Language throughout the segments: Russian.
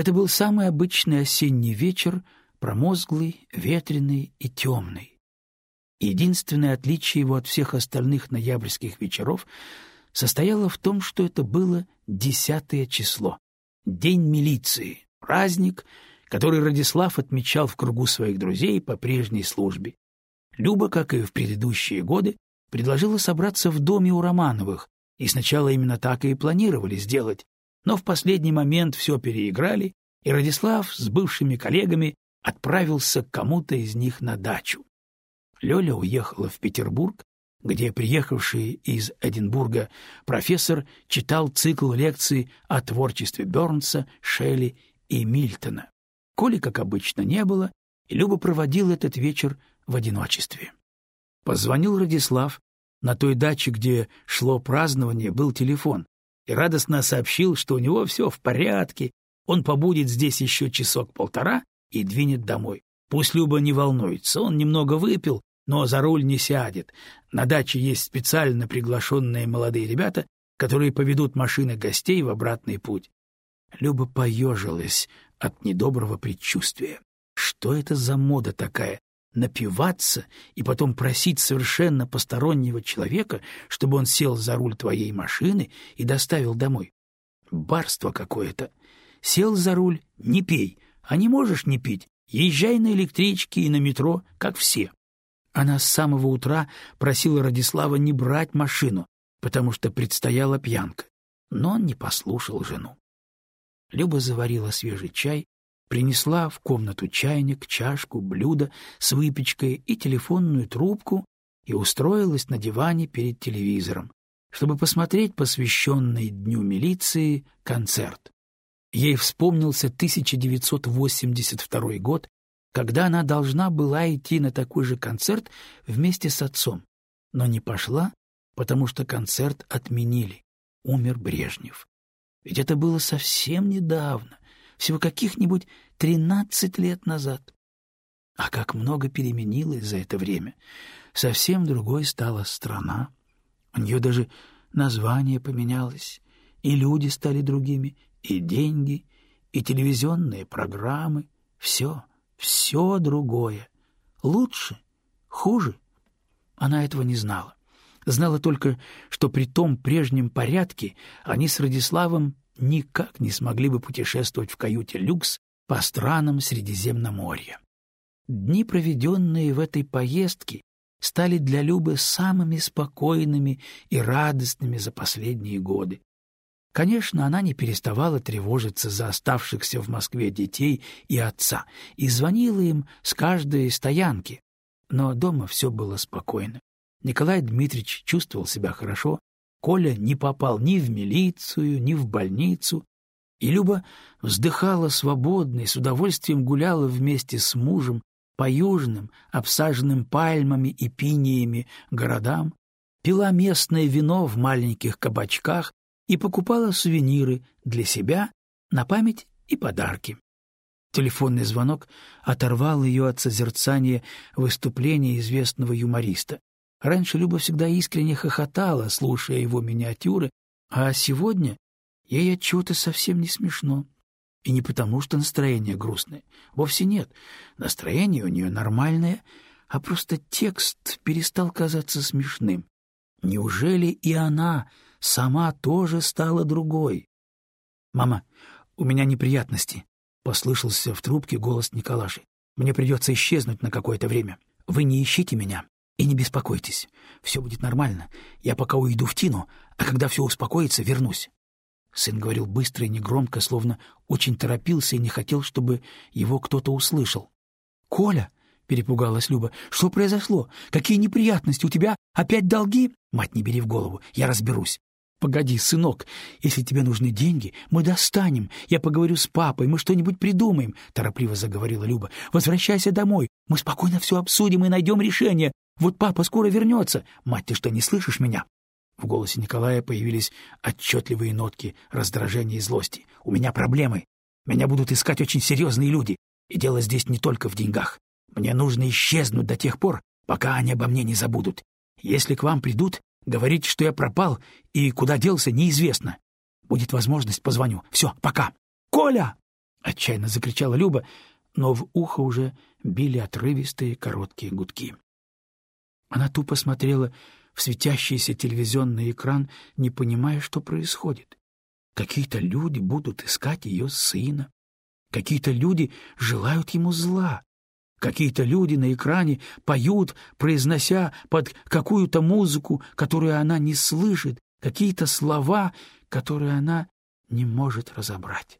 Это был самый обычный осенний вечер, промозглый, ветреный и темный. Единственное отличие его от всех остальных ноябрьских вечеров состояло в том, что это было десятое число, День милиции, праздник, который Радислав отмечал в кругу своих друзей по прежней службе. Люба, как и в предыдущие годы, предложила собраться в доме у Романовых, и сначала именно так и планировали сделать, но в последний момент все переиграли, и Радислав с бывшими коллегами отправился к кому-то из них на дачу. Лёля уехала в Петербург, где приехавший из Эдинбурга профессор читал цикл лекций о творчестве Бёрнса, Шелли и Мильтона. Коли, как обычно, не было, и Люба проводил этот вечер в одиночестве. Позвонил Радислав. На той даче, где шло празднование, был телефон, и радостно сообщил, что у него все в порядке, он побудет здесь еще часок-полтора и двинет домой. Пусть Люба не волнуется, он немного выпил, но за руль не сядет. На даче есть специально приглашенные молодые ребята, которые поведут машины гостей в обратный путь. Люба поежилась от недоброго предчувствия. Что это за мода такая? Напиваться и потом просить совершенно постороннего человека, чтобы он сел за руль твоей машины и доставил домой. Барство какое-то. Сел за руль — не пей, а не можешь не пить. Езжай на электричке и на метро, как все. Она с самого утра просила Радислава не брать машину, потому что предстояла пьянка. Но он не послушал жену. Люба заварила свежий чай, принесла в комнату чайник, чашку, блюдо с выпечкой и телефонную трубку и устроилась на диване перед телевизором, чтобы посмотреть посвященный Дню милиции концерт. Ей вспомнился 1982 год, когда она должна была идти на такой же концерт вместе с отцом, но не пошла, потому что концерт отменили. Умер Брежнев. Ведь это было совсем недавно, всего каких-нибудь тринадцать лет назад. А как много переменилось за это время. Совсем другой стала страна. У нее даже название поменялось, и люди стали другими, и деньги, и телевизионные программы. Все, все другое. Лучше, хуже. Она этого не знала. Знала только, что при том прежнем порядке они с Радиславом никак не смогли бы путешествовать в каюте «Люкс» по странам Средиземноморья. Дни, проведенные в этой поездке, стали для Любы самыми спокойными и радостными за последние годы. Конечно, она не переставала тревожиться за оставшихся в Москве детей и отца и звонила им с каждой стоянки, но дома все было спокойно. Николай Дмитриевич чувствовал себя хорошо, Коля не попал ни в милицию, ни в больницу, и Люба вздыхала свободно и с удовольствием гуляла вместе с мужем по южным, обсаженным пальмами и пиниями городам, пила местное вино в маленьких кабачках и покупала сувениры для себя на память и подарки. Телефонный звонок оторвал ее от созерцания выступления известного юмориста. Раньше Люба всегда искренне хохотала, слушая его миниатюры, а сегодня ей отчего-то совсем не смешно. И не потому, что настроение грустное. Вовсе нет. Настроение у нее нормальное, а просто текст перестал казаться смешным. Неужели и она сама тоже стала другой? «Мама, у меня неприятности», — послышался в трубке голос Николаши. «Мне придется исчезнуть на какое-то время. Вы не ищите меня. И не беспокойтесь, все будет нормально. Я пока уйду в Тину, а когда все успокоится, вернусь. Сын говорил быстро и негромко, словно очень торопился и не хотел, чтобы его кто-то услышал. «Коля!» — перепугалась Люба. «Что произошло? Какие неприятности? У тебя опять долги?» «Мать, не бери в голову, я разберусь. «Погоди, сынок, если тебе нужны деньги, мы достанем. Я поговорю с папой, мы что-нибудь придумаем», — торопливо заговорила Люба. «Возвращайся домой, мы спокойно все обсудим и найдем решение. Вот папа скоро вернется. Мать, ты что, не слышишь меня?» В голосе Николая появились отчетливые нотки раздражения и злости. «У меня проблемы. Меня будут искать очень серьезные люди. И дело здесь не только в деньгах. Мне нужно исчезнуть до тех пор, пока они обо мне не забудут. Если к вам придут, говорите, что я пропал, и куда делся, неизвестно. Будет возможность, позвоню. Все, пока. Коля!» — отчаянно закричала Люба, но в ухо уже били отрывистые короткие гудки. Она тупо смотрела в светящийся телевизионный экран, не понимая, что происходит. Какие-то люди будут искать ее сына. Какие-то люди желают ему зла. Какие-то люди на экране поют, произнося под какую-то музыку, которую она не слышит, какие-то слова, которые она не может разобрать.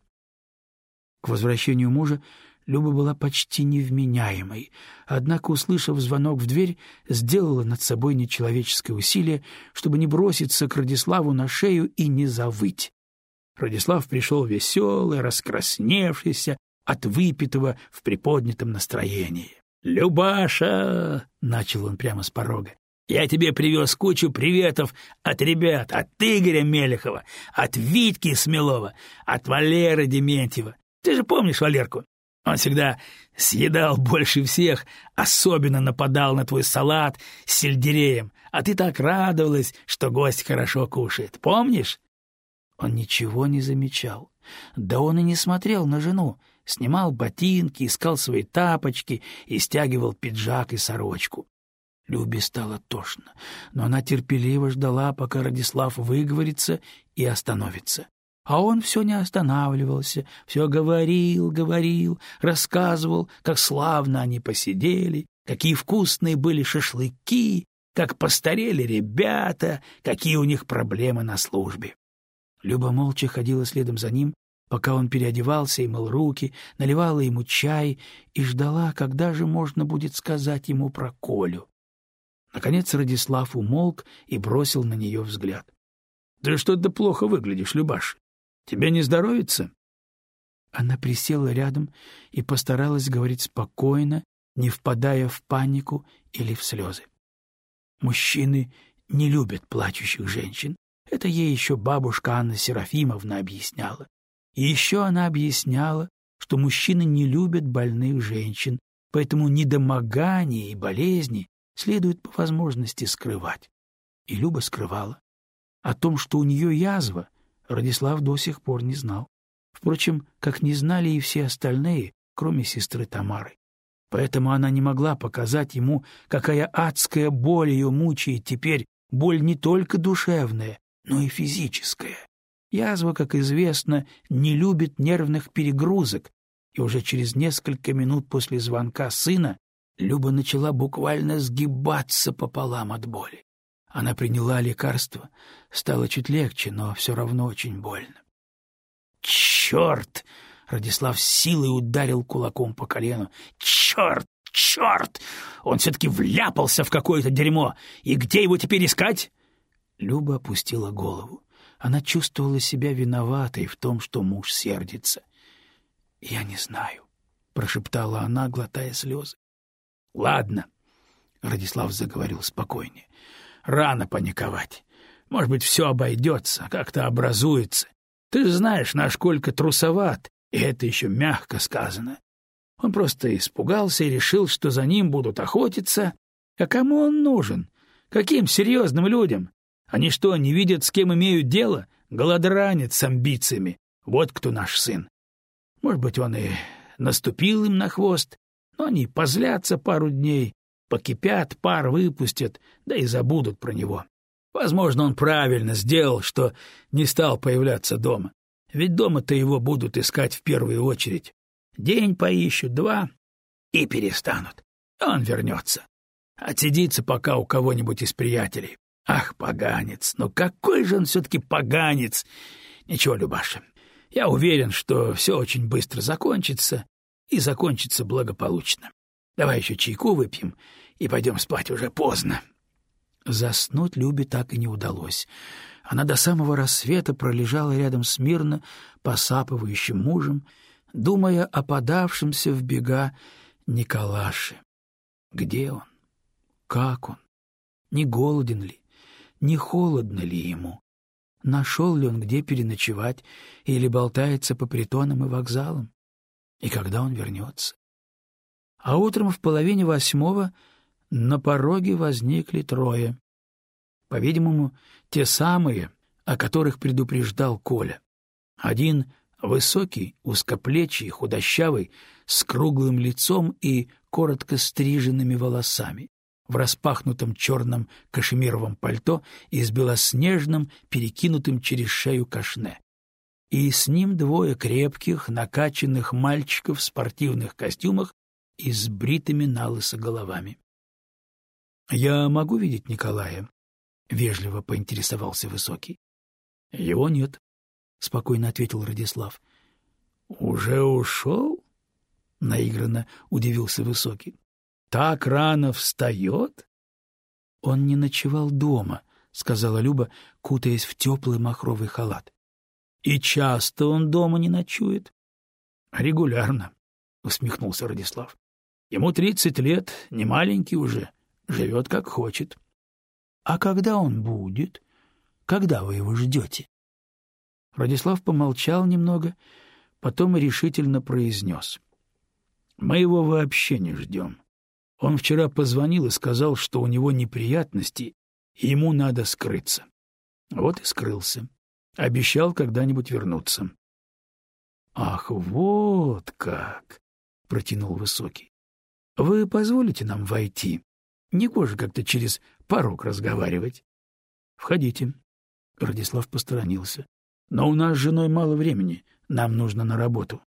К возвращению мужа Люба была почти невменяемой, однако, услышав звонок в дверь, сделала над собой нечеловеческое усилие, чтобы не броситься к Радиславу на шею и не завыть. Радислав пришел веселый, раскрасневшийся, от выпитого в приподнятом настроении. «Любаша!» — начал он прямо с порога. «Я тебе привез кучу приветов от ребят, от Игоря Мелехова, от Витьки Смелова, от Валеры Дементьева. Ты же помнишь Валерку? Он всегда съедал больше всех, особенно нападал на твой салат с сельдереем, а ты так радовалась, что гость хорошо кушает. Помнишь?» Он ничего не замечал. Да он и не смотрел на жену, снимал ботинки, искал свои тапочки и стягивал пиджак и сорочку. Любе стало тошно, но она терпеливо ждала, пока Радислав выговорится и остановится. А он все не останавливался, все говорил, говорил, рассказывал, как славно они посидели, какие вкусные были шашлыки, как постарели ребята, какие у них проблемы на службе. Люба молча ходила следом за ним, пока он переодевался и мыл руки, наливала ему чай и ждала, когда же можно будет сказать ему про Колю. Наконец Радислав умолк и бросил на нее взгляд. — Да что ты плохо выглядишь, Любаш. Тебе не здоровится? Она присела рядом и постаралась говорить спокойно, не впадая в панику или в слезы. Мужчины не любят плачущих женщин, это ей еще бабушка Анна Серафимовна объясняла. И еще она объясняла, что мужчины не любят больных женщин, поэтому недомогание и болезни следует по возможности скрывать. И Люба скрывала. О том, что у нее язва, Радислав до сих пор не знал. Впрочем, как не знали и все остальные, кроме сестры Тамары. Поэтому она не могла показать ему, какая адская боль ее мучает теперь, боль не только душевная, но и физическое. Язва, как известно, не любит нервных перегрузок, и уже через несколько минут после звонка сына Люба начала буквально сгибаться пополам от боли. Она приняла лекарство, стало чуть легче, но все равно очень больно. «Черт!» — Радислав силой ударил кулаком по колену. «Черт! Черт! Он все-таки вляпался в какое-то дерьмо! И где его теперь искать?» Люба опустила голову. Она чувствовала себя виноватой в том, что муж сердится. — Я не знаю, — прошептала она, глотая слезы. — Ладно, — Радислав заговорил спокойнее. — Рано паниковать. Может быть, все обойдется, как-то образуется. Ты же знаешь, наш Колька трусоват, и это еще мягко сказано. Он просто испугался и решил, что за ним будут охотиться. А кому он нужен? Каким серьезным людям? Они что, не видят, с кем имеют дело? Голодранец с амбициями. Вот кто наш сын. Может быть, он и наступил им на хвост, но они позлятся пару дней, покипят, пар выпустят, да и забудут про него. Возможно, он правильно сделал, что не стал появляться дома. Ведь дома-то его будут искать в первую очередь. День поищут, два — и перестанут. Он вернется. Отсидится пока у кого-нибудь из приятелей. Ах, поганец! Ну какой же он все-таки поганец! Ничего, Любаша, я уверен, что все очень быстро закончится и закончится благополучно. Давай еще чайку выпьем и пойдем спать, уже поздно. Заснуть Любе так и не удалось. Она до самого рассвета пролежала рядом с мирно посапывающим мужем, думая о подавшемся в бега Николаше. Где он? Как он? Не голоден ли? не холодно ли ему, нашел ли он где переночевать или болтается по притонам и вокзалам, и когда он вернется. А утром в половине восьмого на пороге возникли трое. По-видимому, те самые, о которых предупреждал Коля. Один Высокий, узкоплечий, худощавый, с круглым лицом и коротко стриженными волосами, в распахнутом черном кашемировом пальто и с белоснежным, перекинутым через шею кашне. И с ним двое крепких, накачанных мальчиков в спортивных костюмах и с бритыми налысо головами. — Я могу видеть Николая? — вежливо поинтересовался Высокий. — Его нет, — спокойно ответил Радислав. — Уже ушел? — наигранно удивился Высокий. — Так рано встает? — Он не ночевал дома, — сказала Люба, кутаясь в теплый махровый халат. — И часто он дома не ночует? — Регулярно, — усмехнулся Радислав. — Ему тридцать лет, не маленький уже, живет как хочет. — А когда он будет? Когда вы его ждете? Радислав помолчал немного, потом решительно произнес. — Мы его вообще не ждем. Он вчера позвонил и сказал, что у него неприятности, и ему надо скрыться. Вот и скрылся. Обещал когда-нибудь вернуться. — Ах, вот как! — протянул Высокий. — Вы позволите нам войти? Негоже как-то через порог разговаривать. — Входите. Радислав посторонился. Но у нас с женой мало времени, нам нужно на работу.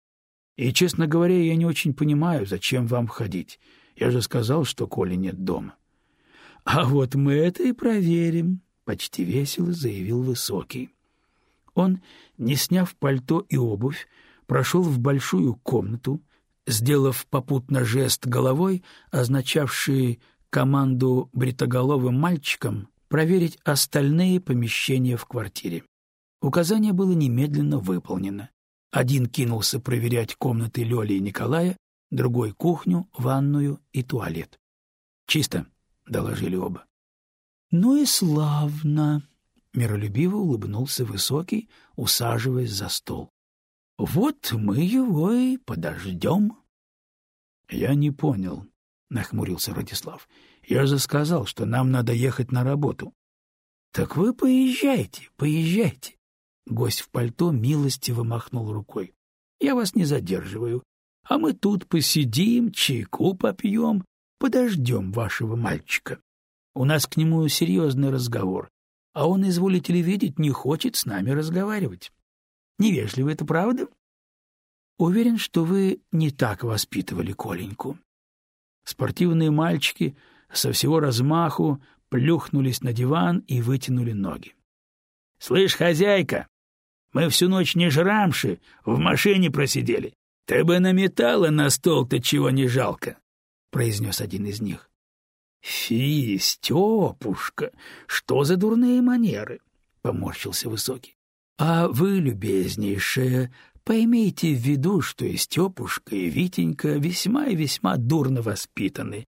И, честно говоря, я не очень понимаю, зачем вам входить. Я же сказал, что Коли нет дома. — А вот мы это и проверим, — почти весело заявил Высокий. Он, не сняв пальто и обувь, прошел в большую комнату, сделав попутно жест головой, означавший команду бритоголовым мальчикам проверить остальные помещения в квартире. Указание было немедленно выполнено. Один кинулся проверять комнаты Лёли и Николая, другой — кухню, ванную и туалет. «Чисто», — доложили оба. «Ну и славно», — миролюбиво улыбнулся Высокий, усаживаясь за стол. «Вот мы его и подождем». «Я не понял», — нахмурился Радислав. «Я же сказал, что нам надо ехать на работу». «Так вы поезжайте, поезжайте. Гость в пальто милостиво махнул рукой. — Я вас не задерживаю, а мы тут посидим, чайку попьем, подождем вашего мальчика. У нас к нему серьезный разговор, а он, изволите ли видеть, не хочет с нами разговаривать. Невежливо это правда? Уверен, что вы не так воспитывали Коленьку. Спортивные мальчики со всего размаху плюхнулись на диван и вытянули ноги. — Слышь, хозяйка, мы всю ночь не жрамши, в машине просидели. Ты бы наметала на стол-то чего не жалко, — произнес один из них. — Фи, Степушка, что за дурные манеры? — поморщился Высокий. — А вы, любезнейшая, поймите в виду, что и Степушка, и Витенька весьма и весьма дурно воспитаны.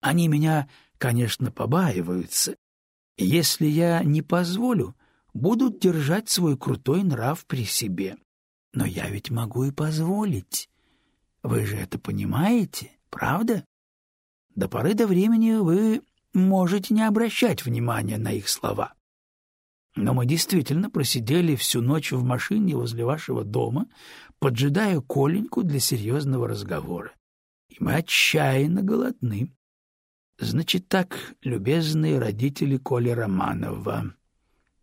Они меня, конечно, побаиваются. Если я не позволю, будут держать свой крутой нрав при себе. Но я ведь могу и позволить. Вы же это понимаете, правда? До поры до времени вы можете не обращать внимания на их слова. Но мы действительно просидели всю ночь в машине возле вашего дома, поджидая Коленьку для серьезного разговора. И мы отчаянно голодны. Значит так, любезные родители Коли Романова,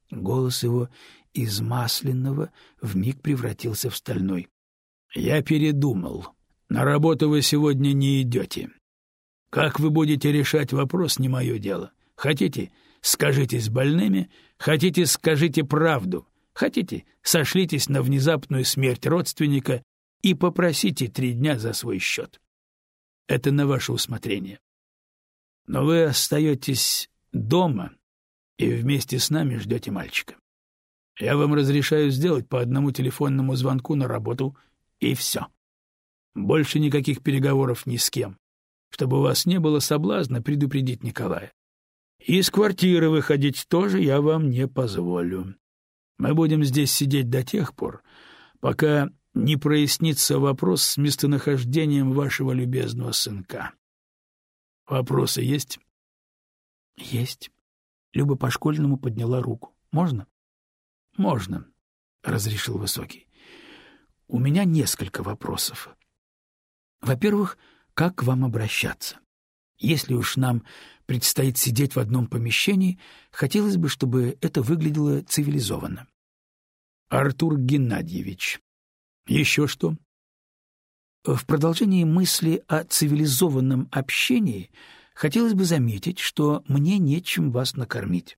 Голос его из масляного вмиг превратился в стальной. — Я передумал. На работу вы сегодня не идете. Как вы будете решать вопрос, не мое дело. Хотите — скажите с больными, хотите — скажите правду, хотите — сошлитесь на внезапную смерть родственника и попросите три дня за свой счет. Это на ваше усмотрение. Но вы остаетесь дома и вместе с нами ждете мальчика. Я вам разрешаю сделать по одному телефонному звонку на работу, и все. Больше никаких переговоров ни с кем, чтобы у вас не было соблазна предупредить Николая. Из квартиры выходить тоже я вам не позволю. Мы будем здесь сидеть до тех пор, пока не прояснится вопрос с местонахождением вашего любезного сынка. Вопросы есть? — Есть. Люба по-школьному подняла руку. «Можно?» «Можно», — разрешил Высокий. У меня несколько вопросов. Во-первых, как к вам обращаться? Если уж нам предстоит сидеть в одном помещении, хотелось бы, чтобы это выглядело цивилизованно. Артур Геннадьевич. Еще что? В продолжении мысли о цивилизованном общении хотелось бы заметить, что мне нечем вас накормить.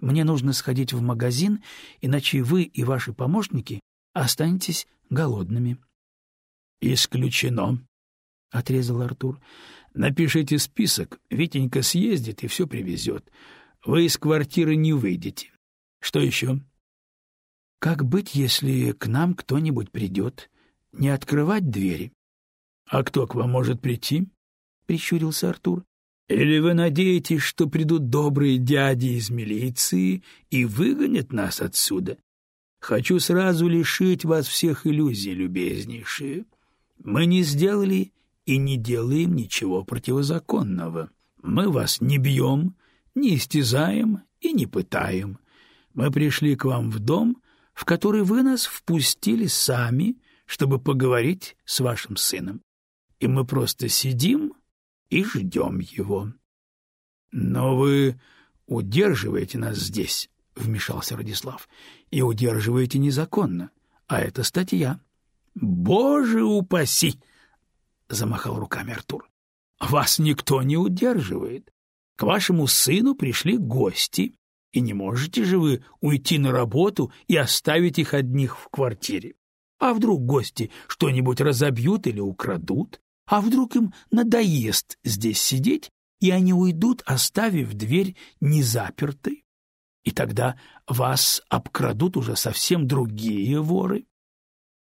Мне нужно сходить в магазин, иначе вы и ваши помощники останетесь голодными. — Исключено, — отрезал Артур. — Напишите список, Витенька съездит и все привезет. Вы из квартиры не выйдете. Что еще? — Как быть, если к нам кто-нибудь придет? Не открывать двери? А кто к вам может прийти? — прищурился Артур. — Или вы надеетесь, что придут добрые дяди из милиции и выгонят нас отсюда? Хочу сразу лишить вас всех иллюзий, любезнейшие. Мы не сделали и не делаем ничего противозаконного. Мы вас не бьем, не истязаем и не пытаем. Мы пришли к вам в дом, в который вы нас впустили сами, чтобы поговорить с вашим сыном и мы просто сидим и ждем его. — Но вы удерживаете нас здесь, — вмешался Радислав, — и удерживаете незаконно, а это статья. — Боже упаси! — замахал руками Артур. — Вас никто не удерживает. К вашему сыну пришли гости, и не можете же вы уйти на работу и оставить их одних в квартире. А вдруг гости что-нибудь разобьют или украдут? А вдруг им надоест здесь сидеть, и они уйдут, оставив дверь незапертой? И тогда вас обкрадут уже совсем другие воры?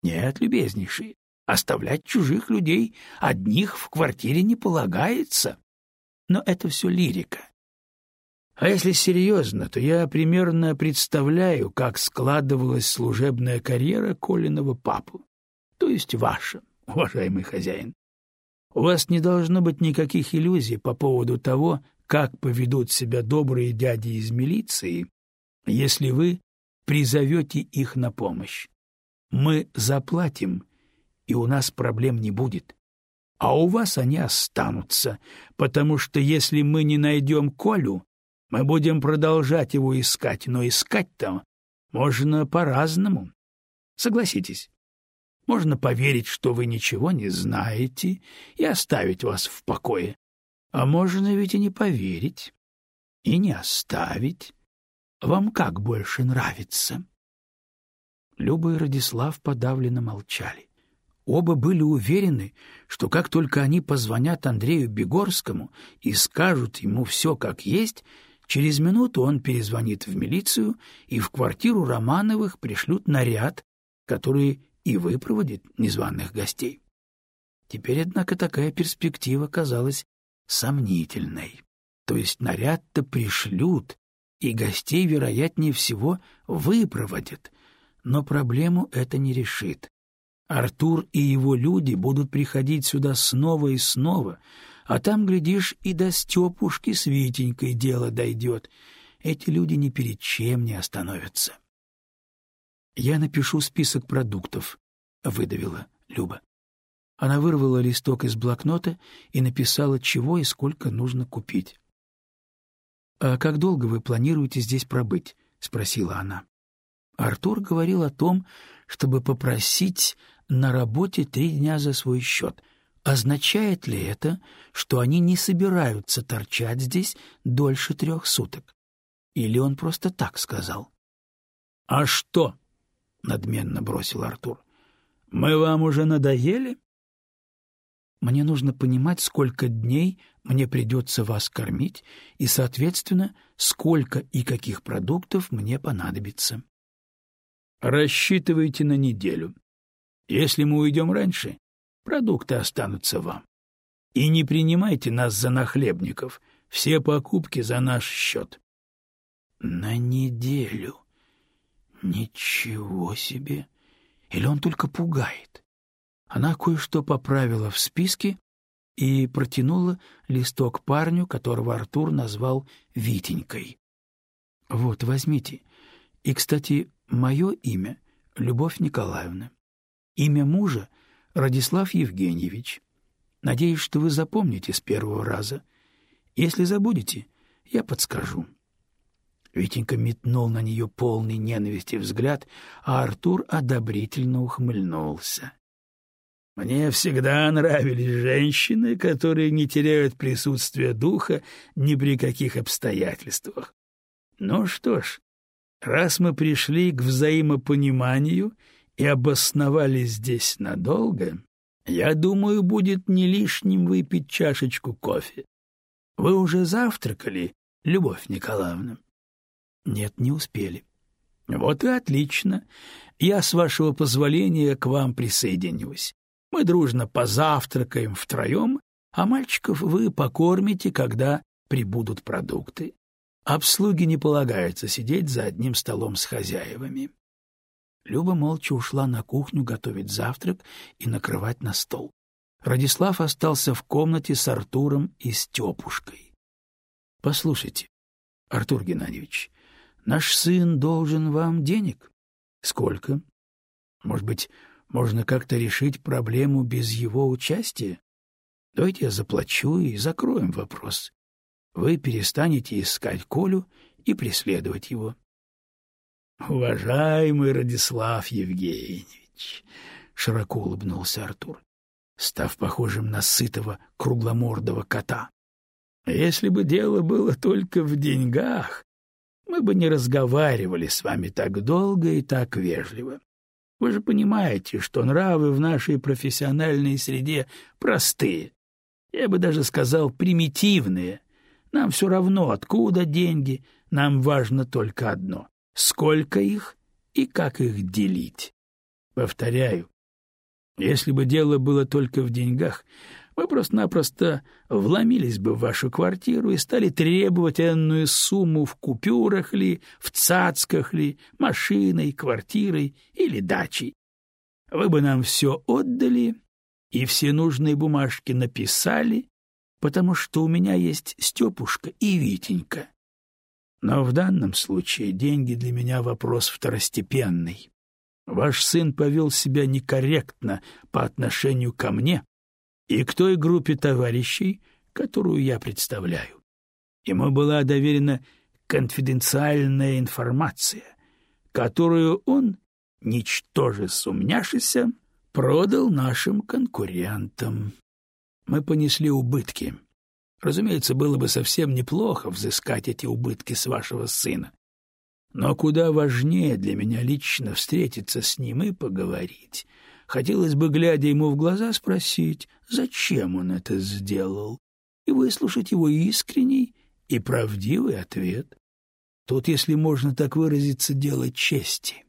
Нет, любезнейшие, оставлять чужих людей одних в квартире не полагается. Но это все лирика. А если серьезно, то я примерно представляю, как складывалась служебная карьера Колиного папы, то есть ваша, уважаемый хозяин. У вас не должно быть никаких иллюзий по поводу того, как поведут себя добрые дяди из милиции, если вы призовете их на помощь. Мы заплатим, и у нас проблем не будет. А у вас они останутся, потому что если мы не найдем Колю, мы будем продолжать его искать, но искать там можно по-разному. Согласитесь, можно поверить, что вы ничего не знаете, и оставить вас в покое. А можно ведь и не поверить, и не оставить. Вам как больше нравится?» Люба и Радислав подавленно молчали. Оба были уверены, что как только они позвонят Андрею Бегорскому и скажут ему все как есть, через минуту он перезвонит в милицию, и в квартиру Романовых пришлют наряд, который и выпроводит незваных гостей. Теперь, однако, такая перспектива казалась сомнительной. То есть наряд-то пришлют, и гостей, вероятнее всего, выпроводят, но проблему это не решит. Артур и его люди будут приходить сюда снова и снова, а там, глядишь, и до Степушки с Витенькой дело дойдет. Эти люди ни перед чем не остановятся. Я напишу список продуктов, — выдавила Люба. Она вырвала листок из блокнота и написала, чего и сколько нужно купить. «А как долго вы планируете здесь пробыть?» — спросила она. Артур говорил о том, чтобы попросить на работе три дня за свой счет. Означает ли это, что они не собираются торчать здесь дольше трех суток? Или он просто так сказал? — А что? — надменно бросил Артур. Мы вам уже надоели? Мне нужно понимать, сколько дней мне придется вас кормить и, соответственно, сколько и каких продуктов мне понадобится. Рассчитывайте на неделю. Если мы уйдем раньше, продукты останутся вам. И не принимайте нас за нахлебников, все покупки за наш счет. На неделю. Ничего себе! Или он только пугает? Она кое-что поправила в списке и протянула листок парню, которого Артур назвал Витенькой. «Вот, возьмите. И, кстати, мое имя — Любовь Николаевна. Имя мужа — Радислав Евгеньевич. Надеюсь, что вы запомните с первого раза. Если забудете, я подскажу». Витенька метнул на нее полный ненависти взгляд, а Артур одобрительно ухмыльнулся. Мне всегда нравились женщины, которые не теряют присутствие духа ни при каких обстоятельствах. Ну что ж, раз мы пришли к взаимопониманию и обосновались здесь надолго, я думаю, будет не лишним выпить чашечку кофе. Вы уже завтракали, Любовь Николаевна? Нет, не успели. Вот и отлично. Я, с вашего позволения, к вам присоединюсь. Мы дружно позавтракаем втроем, а мальчиков вы покормите, когда прибудут продукты. Обслуге не полагается сидеть за одним столом с хозяевами. Люба молча ушла на кухню готовить завтрак и накрывать на стол. Радислав остался в комнате с Артуром и Степушкой. — Послушайте, Артур Геннадьевич, наш сын должен вам денег. — Сколько? Может быть, можно как-то решить проблему без его участия? Давайте я заплачу и закроем вопрос. Вы перестанете искать Колю и преследовать его. Уважаемый Радислав Евгеньевич, широко улыбнулся Артур, став похожим на сытого кругломордого кота. Если бы дело было только в деньгах, мы бы не разговаривали с вами так долго и так вежливо. Вы же понимаете, что нравы в нашей профессиональной среде простые. Я бы даже сказал, примитивные. Нам все равно, откуда деньги, нам важно только одно — сколько их и как их делить. Повторяю, если бы дело было только в деньгах, мы просто-напросто вломились бы в вашу квартиру и стали требовать энную сумму в купюрах ли, в цацках ли, машиной, квартирой или дачей. Вы бы нам все отдали и все нужные бумажки написали, потому что у меня есть Степушка и Витенька. Но в данном случае деньги для меня вопрос второстепенный. Ваш сын повел себя некорректно по отношению ко мне, и к той группе товарищей, которую я представляю. Ему была доверена конфиденциальная информация, которую он, ничтоже сумняшися, продал нашим конкурентам. Мы понесли убытки. Разумеется, было бы совсем неплохо взыскать эти убытки с вашего сына. Но куда важнее для меня лично встретиться с ним и поговорить — Хотелось бы, глядя ему в глаза, спросить, зачем он это сделал, и выслушать его искренний и правдивый ответ. Тут, если можно так выразиться, дело чести.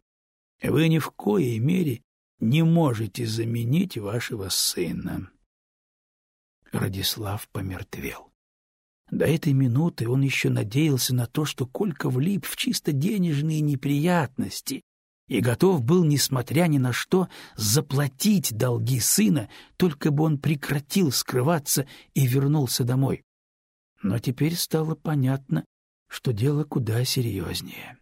Вы ни в коей мере не можете заменить вашего сына. Радислав помертвел. До этой минуты он еще надеялся на то, что Колька влип в чисто денежные неприятности и готов был, несмотря ни на что, заплатить долги сына, только бы он прекратил скрываться и вернулся домой. Но теперь стало понятно, что дело куда серьезнее.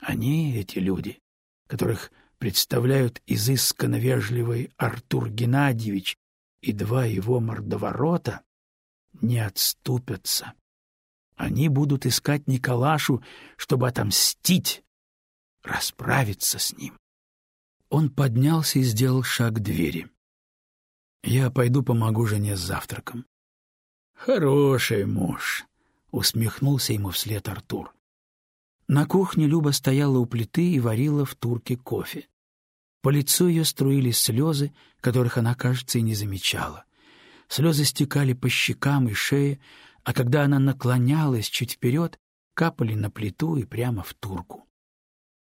Они, эти люди, которых представляют изысканно вежливый Артур Геннадьевич и два его мордоворота, не отступятся. Они будут искать Николашу, чтобы отомстить расправиться с ним. Он поднялся и сделал шаг к двери. «Я пойду помогу жене с завтраком». «Хороший муж», — усмехнулся ему вслед Артур. На кухне Люба стояла у плиты и варила в турке кофе. По лицу ее струились слезы, которых она, кажется, и не замечала. Слезы стекали по щекам и шее, а когда она наклонялась чуть вперед, капали на плиту и прямо в турку.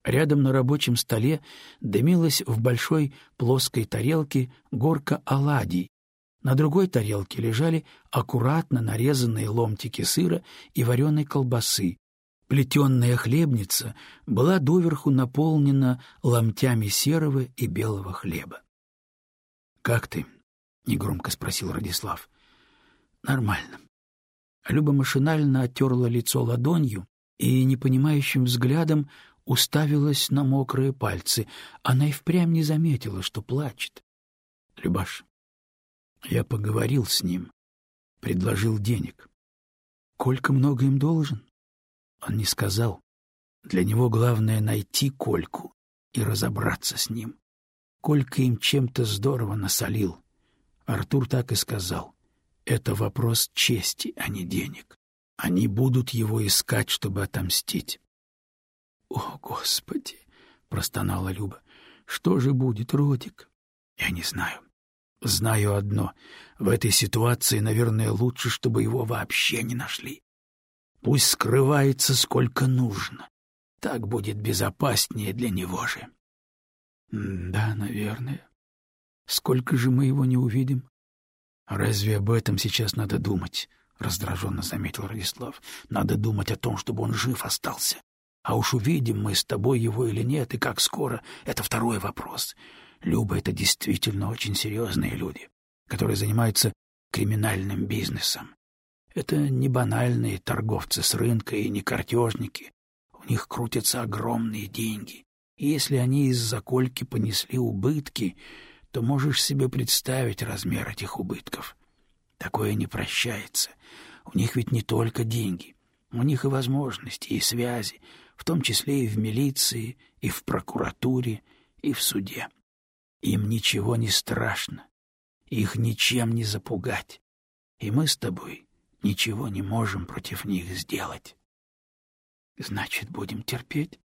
Рядом на рабочем столе дымилась в большой плоской тарелке горка оладий. На другой тарелке лежали аккуратно нарезанные ломтики сыра и вареной колбасы. Плетенная хлебница была доверху наполнена ломтями серого и белого хлеба. — Как ты? — негромко спросил Радислав. — Нормально. Люба машинально оттерла лицо ладонью и непонимающим взглядом уставилась на мокрые пальцы. Она и впрямь не заметила, что плачет. — Любаш, я поговорил с ним, предложил денег. Колька много им должен? Он не сказал. Для него главное — найти Кольку и разобраться с ним. Колька им чем-то здорово насолил. Артур так и сказал. Это вопрос чести, а не денег. Они будут его искать, чтобы отомстить. — О, Господи! — простонала Люба. — Что же будет, Родик? — Я не знаю. Знаю одно. В этой ситуации, наверное, лучше, чтобы его вообще не нашли. Пусть скрывается сколько нужно. Так будет безопаснее для него же. — Да, наверное. Сколько же мы его не увидим? Разве об этом сейчас надо думать? — раздраженно заметил Радислав. — Надо думать о том, чтобы он жив остался. А уж увидим мы с тобой его или нет, и как скоро — это второй вопрос. Люба — это действительно очень серьезные люди, которые занимаются криминальным бизнесом. Это не банальные торговцы с рынка и не картежники. У них крутятся огромные деньги. Если они из-за кольки понесли убытки, то можешь себе представить размер этих убытков. Такое не прощается. У них ведь не только деньги. У них и возможности, и связи, в том числе и в милиции, и в прокуратуре, и в суде. Им ничего не страшно, их ничем не запугать, и мы с тобой ничего не можем против них сделать. — Значит, будем терпеть? —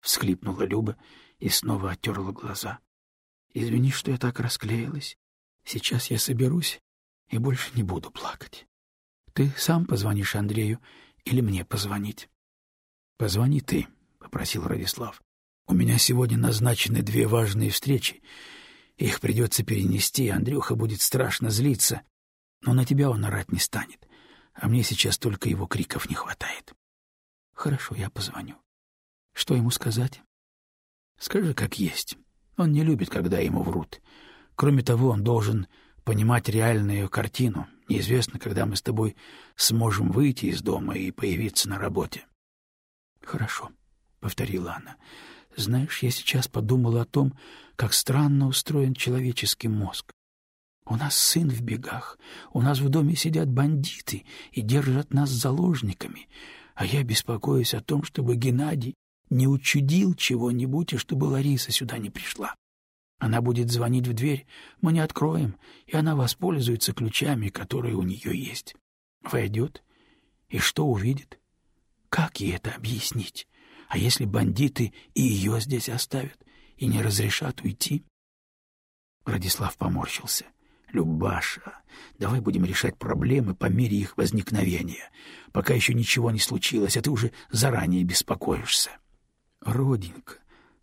всхлипнула Люба и снова оттерла глаза. — Извини, что я так расклеилась. Сейчас я соберусь и больше не буду плакать. Ты сам позвонишь Андрею или мне позвонить? — Позвони ты, — попросил Радислав. — У меня сегодня назначены две важные встречи. Их придется перенести, Андрюха будет страшно злиться. Но на тебя он орать не станет, а мне сейчас только его криков не хватает. — Хорошо, я позвоню. Что ему сказать? — Скажи, как есть. Он не любит, когда ему врут. Кроме того, он должен понимать реальную картину. Неизвестно, когда мы с тобой сможем выйти из дома и появиться на работе. Хорошо, повторила она. Знаешь, я сейчас подумала о том, как странно устроен человеческий мозг. У нас сын в бегах, у нас в доме сидят бандиты и держат нас заложниками, а я беспокоюсь о том, чтобы Геннадий не учудил чего-нибудь и чтобы Лариса сюда не пришла. Она будет звонить в дверь, мы не откроем, и она воспользуется ключами, которые у нее есть. Войдет, и что увидит? Как ей это объяснить? А если бандиты и ее здесь оставят и не разрешат уйти? Радислав поморщился. Любаша, давай будем решать проблемы по мере их возникновения. Пока еще ничего не случилось, а ты уже заранее беспокоишься. Родинка,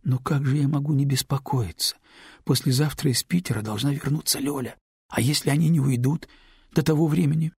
но как же я могу не беспокоиться? Послезавтра из Питера должна вернуться Лёля. А если они не уйдут до того времени?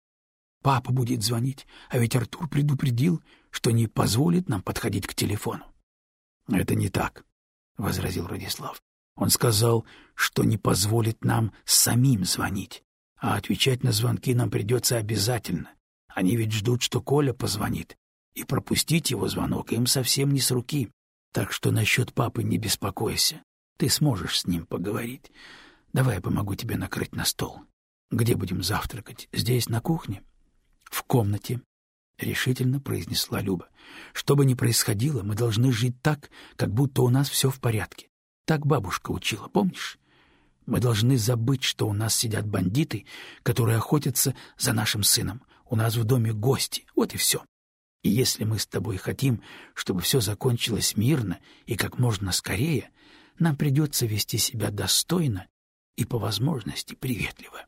Папа будет звонить, а ведь Артур предупредил, что не позволит нам подходить к телефону. — Это не так, — возразил Радислав. Он сказал, что не позволит нам самим звонить, а отвечать на звонки нам придется обязательно. Они ведь ждут, что Коля позвонит, и пропустить его звонок им совсем не с руки. Так что насчет папы не беспокойся. Ты сможешь с ним поговорить. Давай я помогу тебе накрыть на стол. Где будем завтракать? Здесь, на кухне? В комнате, — решительно произнесла Люба. Что бы ни происходило, мы должны жить так, как будто у нас все в порядке. Так бабушка учила, помнишь? Мы должны забыть, что у нас сидят бандиты, которые охотятся за нашим сыном. У нас в доме гости. Вот и все. И если мы с тобой хотим, чтобы все закончилось мирно и как можно скорее, нам придется вести себя достойно и по возможности приветливо.